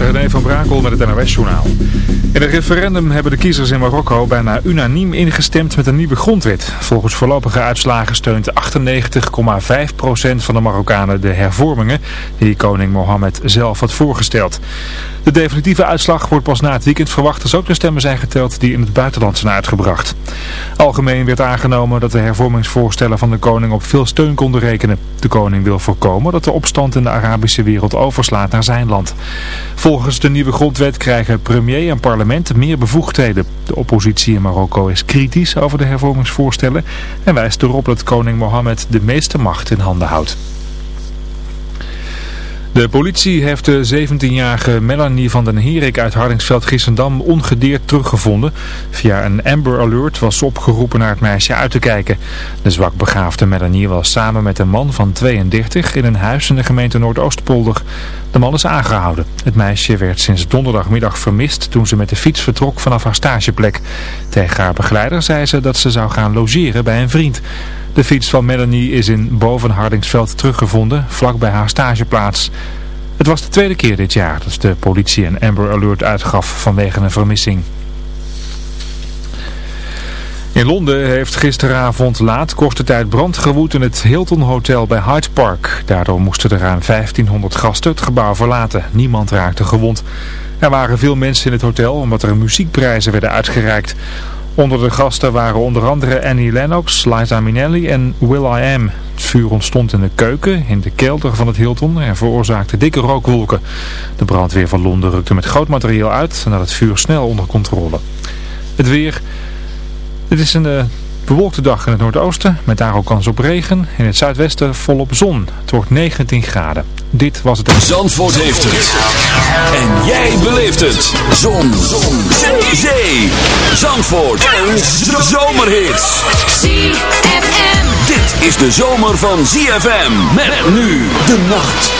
René van Brakel met het NOS-journaal. In het referendum hebben de kiezers in Marokko bijna unaniem ingestemd met een nieuwe grondwet. Volgens voorlopige uitslagen steunt 98,5% van de Marokkanen de hervormingen die koning Mohammed zelf had voorgesteld. De definitieve uitslag wordt pas na het weekend verwacht als ook de stemmen zijn geteld die in het buitenland zijn uitgebracht. Algemeen werd aangenomen dat de hervormingsvoorstellen van de koning op veel steun konden rekenen. De koning wil voorkomen dat de opstand in de Arabische wereld overslaat naar zijn land. De nieuwe grondwet krijgen premier en parlement meer bevoegdheden. De oppositie in Marokko is kritisch over de hervormingsvoorstellen en wijst erop dat koning Mohammed de meeste macht in handen houdt. De politie heeft de 17-jarige Melanie van den Herik uit Hardingsveld-Giessendam ongedeerd teruggevonden. Via een Amber Alert was opgeroepen naar het meisje uit te kijken. De zwakbegaafde Melanie was samen met een man van 32 in een huis in de gemeente Noordoostpolder. De man is aangehouden. Het meisje werd sinds donderdagmiddag vermist toen ze met de fiets vertrok vanaf haar stageplek. Tegen haar begeleider zei ze dat ze zou gaan logeren bij een vriend. De fiets van Melanie is in Bovenhardingsveld teruggevonden, vlak bij haar stageplaats. Het was de tweede keer dit jaar dat de politie een Amber Alert uitgaf vanwege een vermissing. In Londen heeft gisteravond laat korte tijd brand gewoed in het Hilton Hotel bij Hyde Park. Daardoor moesten er ruim 1500 gasten het gebouw verlaten. Niemand raakte gewond. Er waren veel mensen in het hotel omdat er muziekprijzen werden uitgereikt. Onder de gasten waren onder andere Annie Lennox, Liza Minnelli en Will.i.am. Het vuur ontstond in de keuken, in de kelder van het Hilton en veroorzaakte dikke rookwolken. De brandweer van Londen rukte met groot materieel uit had het vuur snel onder controle. Het weer... Dit is een uh, bewolkte dag in het noordoosten, met daar ook kans op regen. In het zuidwesten volop zon. Het wordt 19 graden. Dit was het... Zandvoort heeft het. En jij beleeft het. Zon. zon. Zee. Zandvoort. En zomerhits. ZFM. Dit is de zomer van ZFM. Met nu de nacht.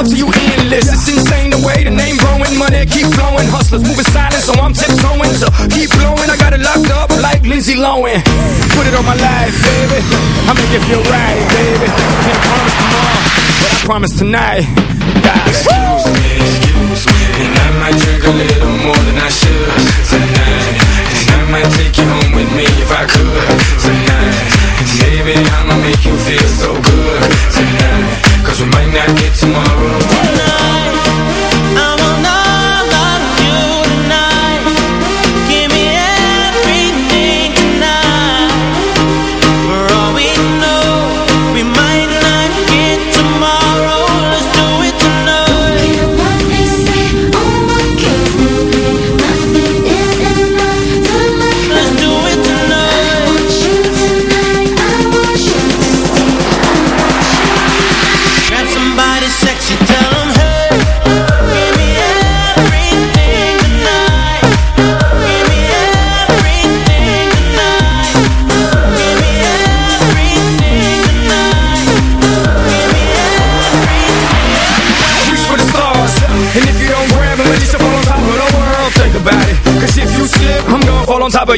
Love to you endless. It's insane the way the name growing, money keep flowing. Hustlers moving silent, so I'm tiptoeing. So keep blowing, I got it locked up like Lindsay Lohan. Put it on my life, baby. I make it feel right, baby. Can't promise tomorrow, but I promise tonight. God, excuse me, excuse me,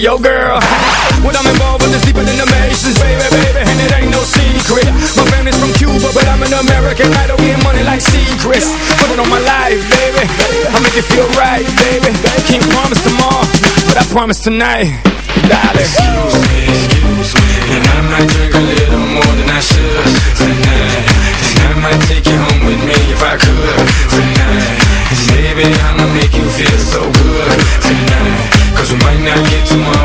your girl. What I'm involved with is deeper than the Masons, baby, baby, and it ain't no secret. My family's from Cuba, but I'm an American idol, getting money like secrets. Put it on my life, baby. I make it feel right, baby. Can't promise tomorrow, but I promise tonight. Darling. Tomorrow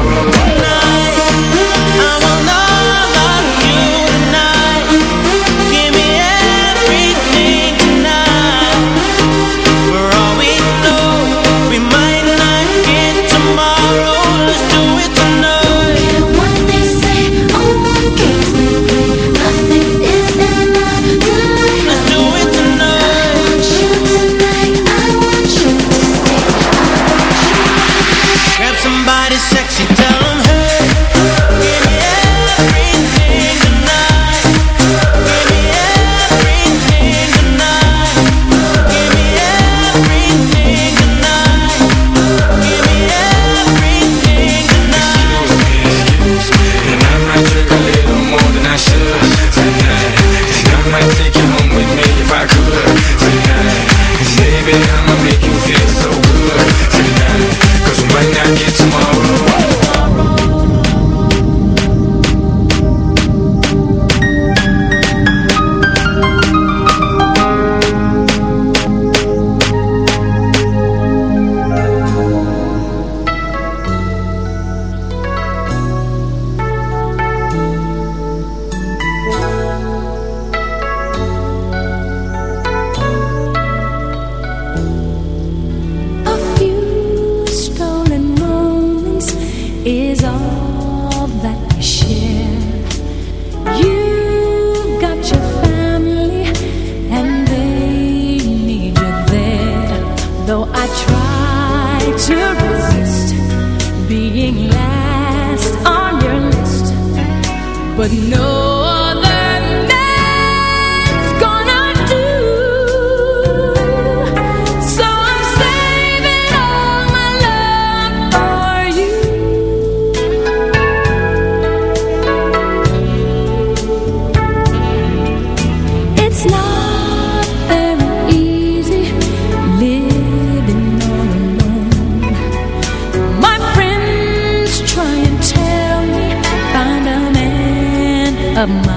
of mine.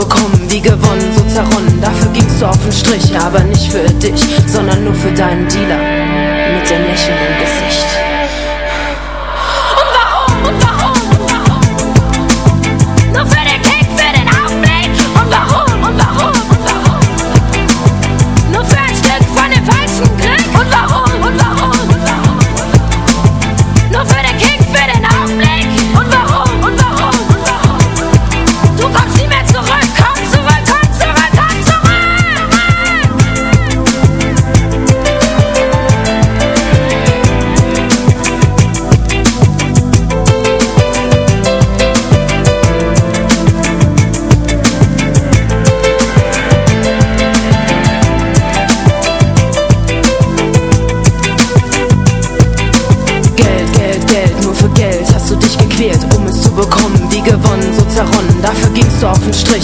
bekommen, wie gewonnen, so zerronnen. Dafür gingst du auf den Strich, aber nicht für dich, sondern nur für deinen Dealer.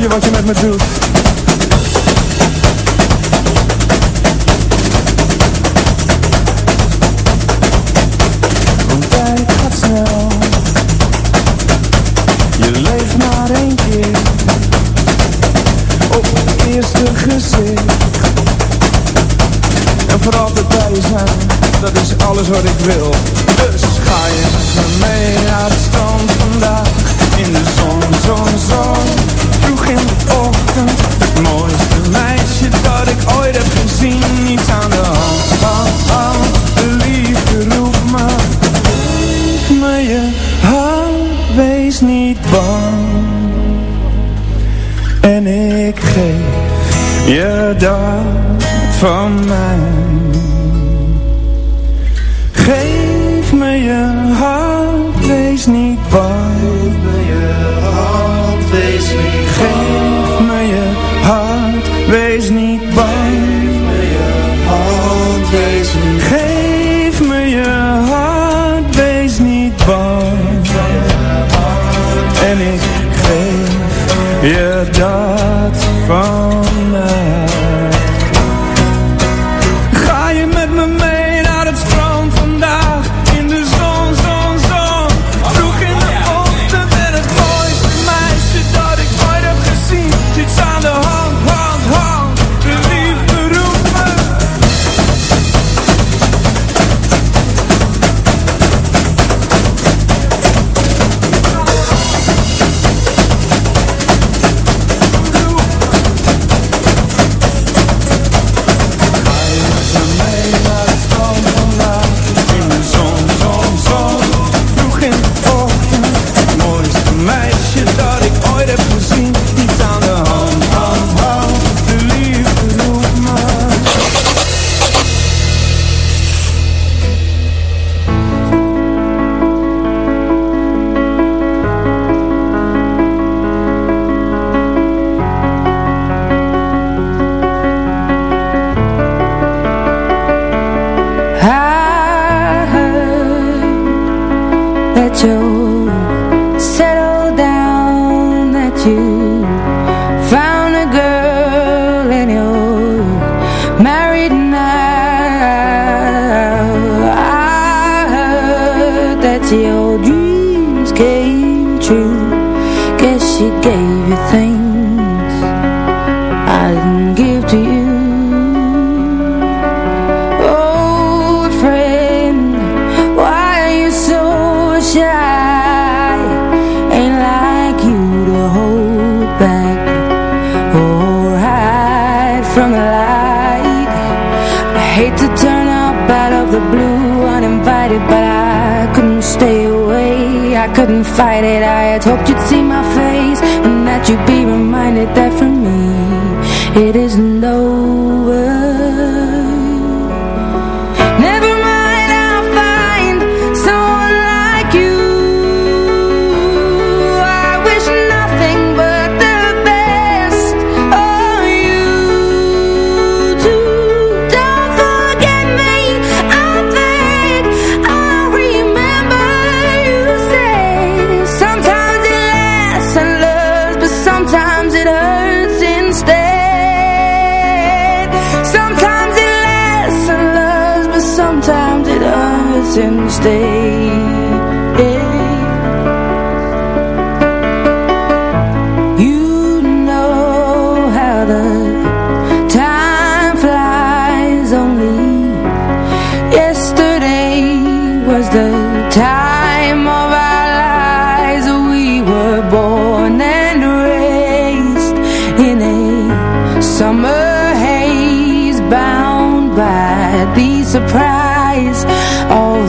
je wat je met me doet. Want gaat snel. Je leeft maar één keer. Op het eerste gezicht. En voor altijd bij zijn. Dat is alles wat ik wil je sometimes it hurts instead. Sometimes it lasts and loves But sometimes it hurts instead.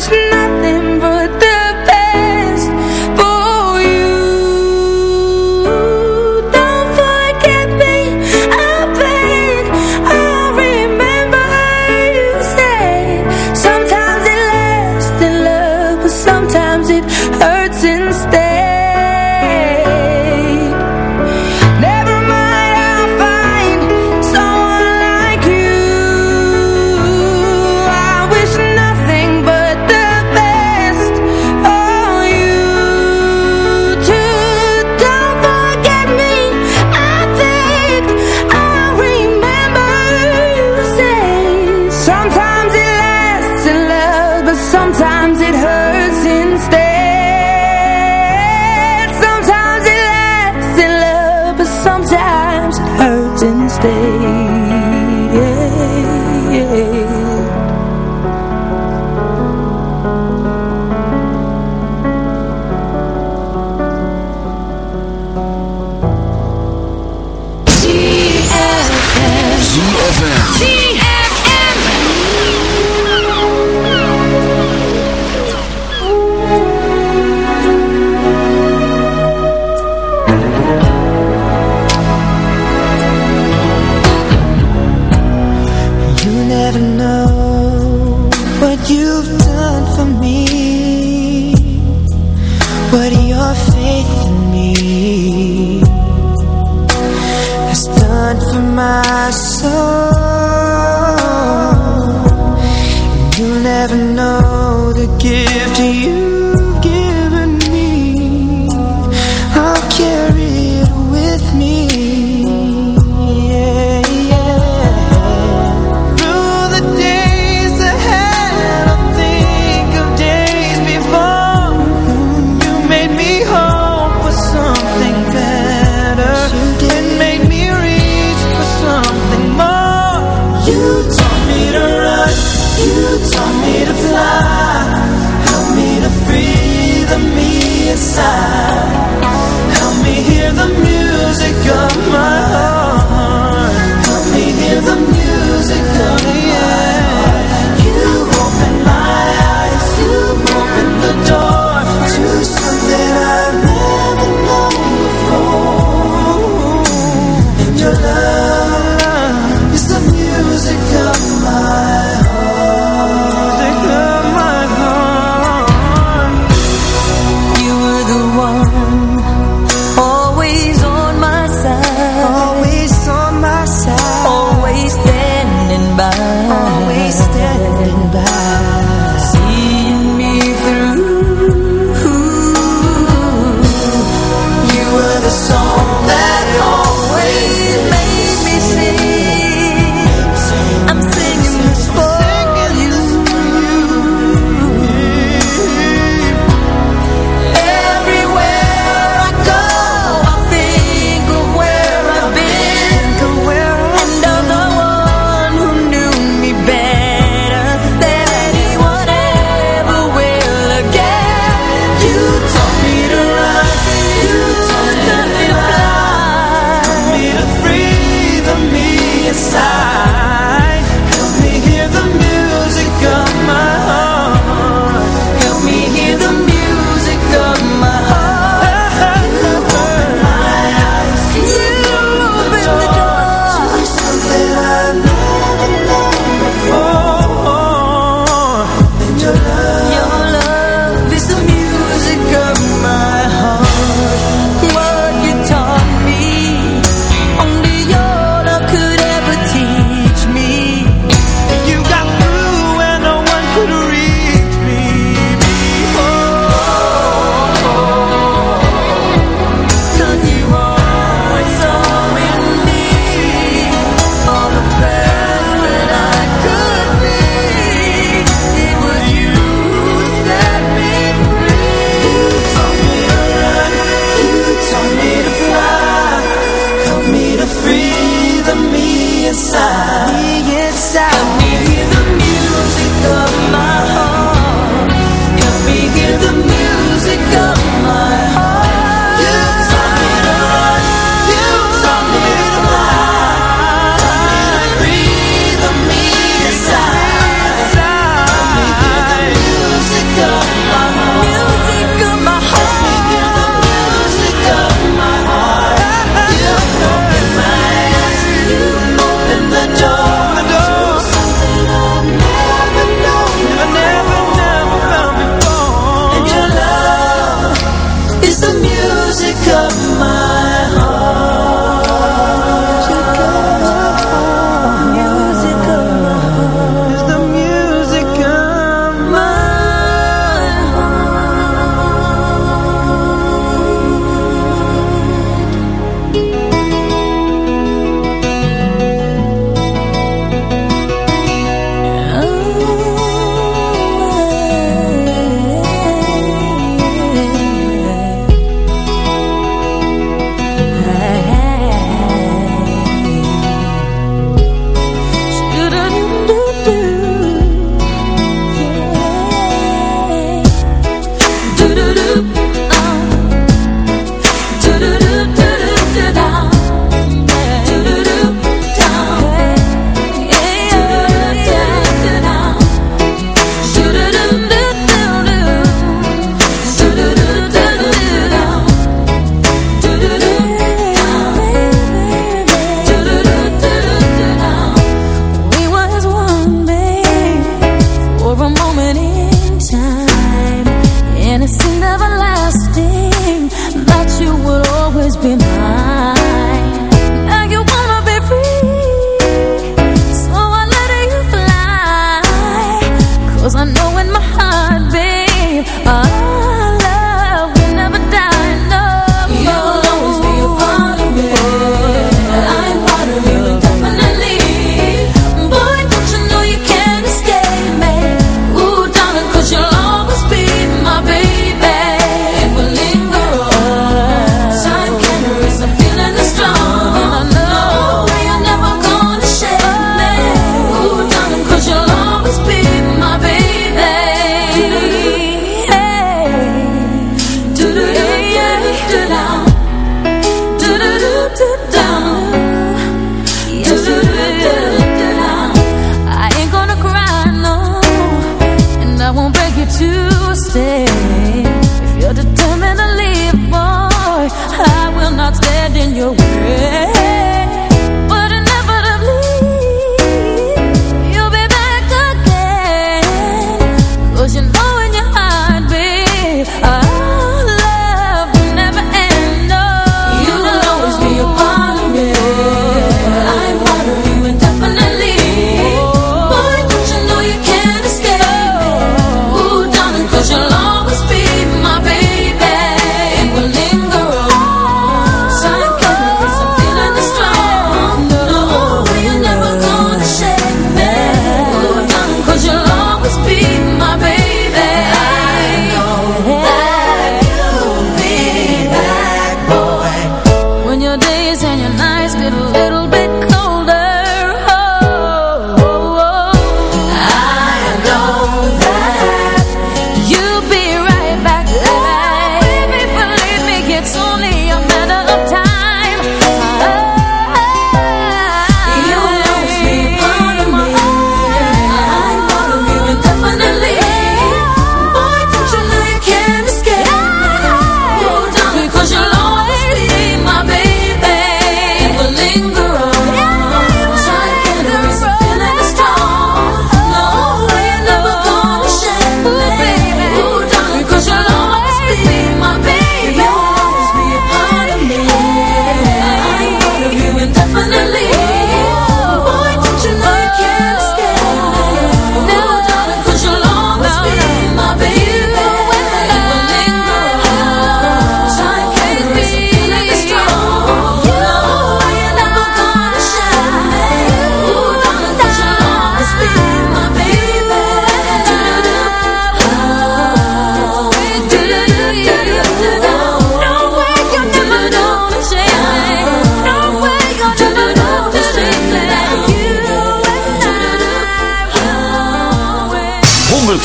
Krishna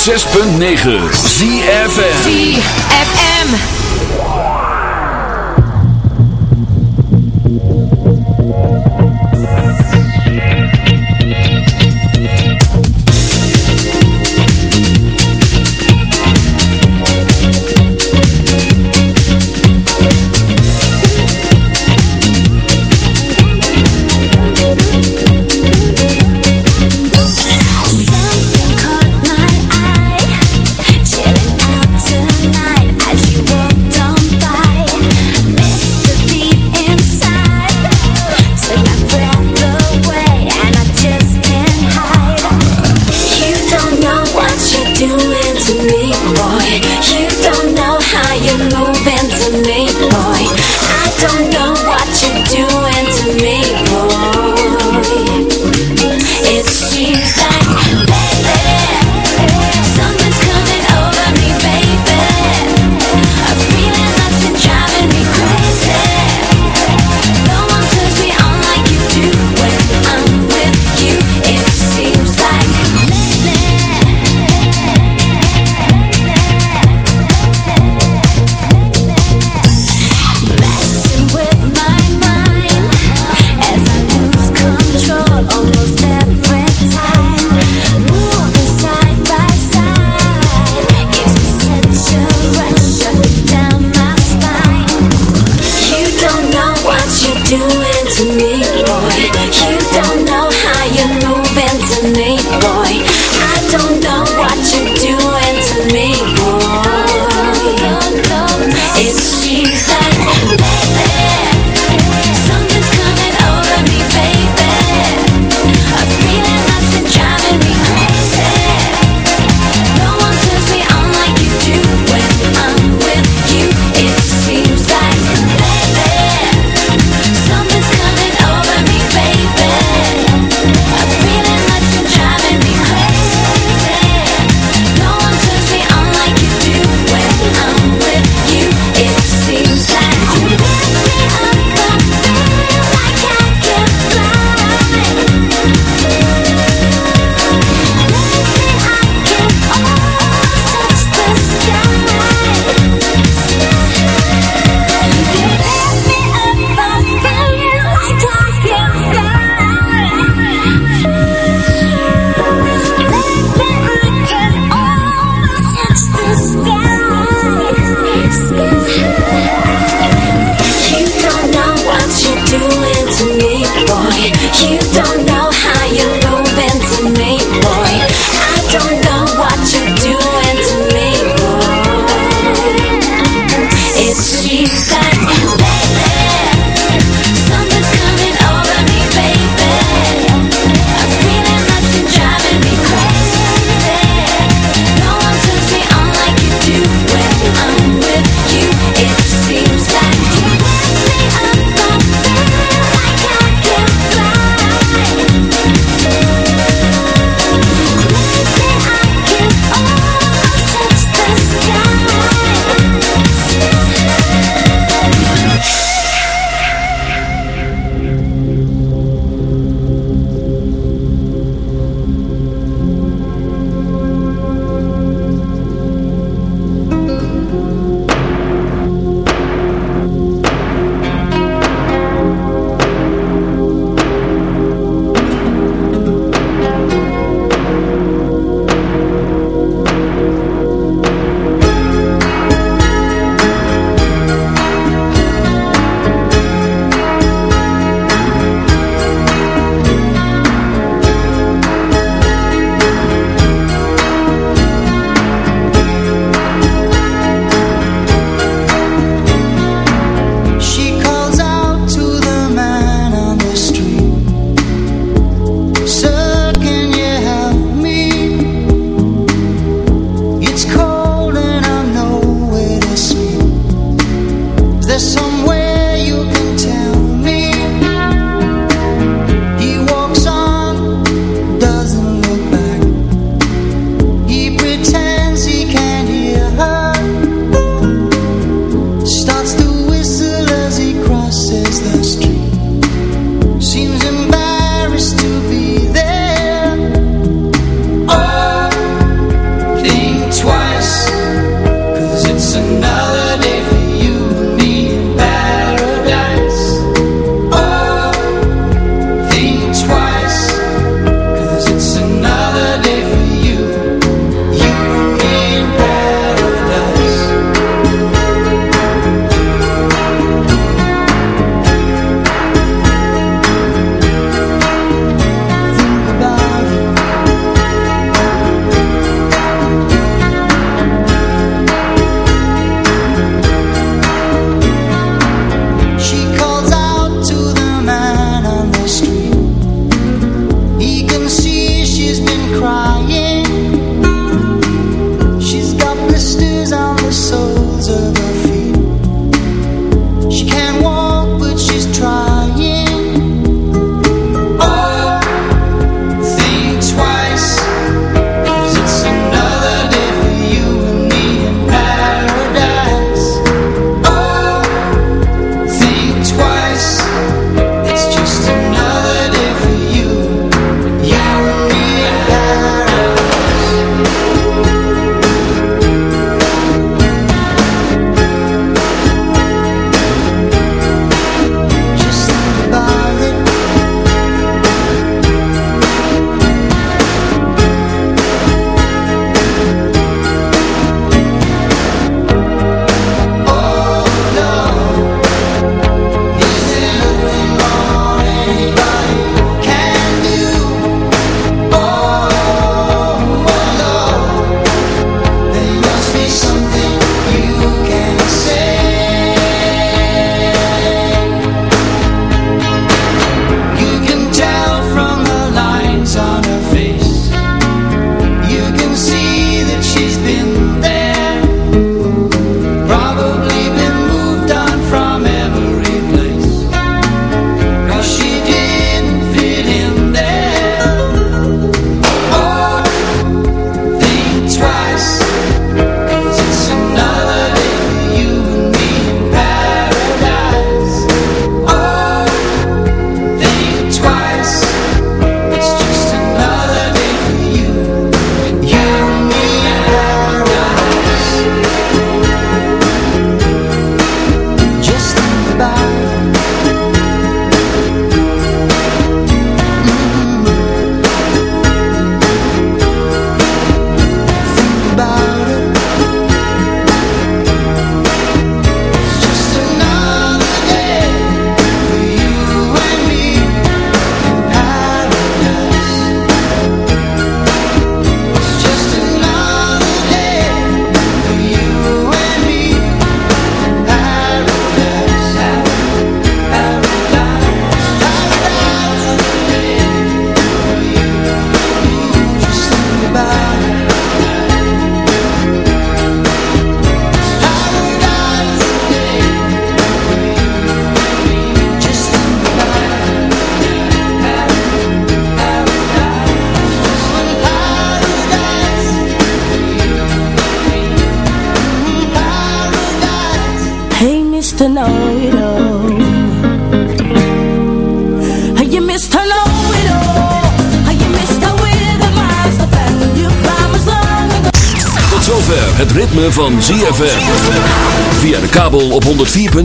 106.9 ZFM ZFM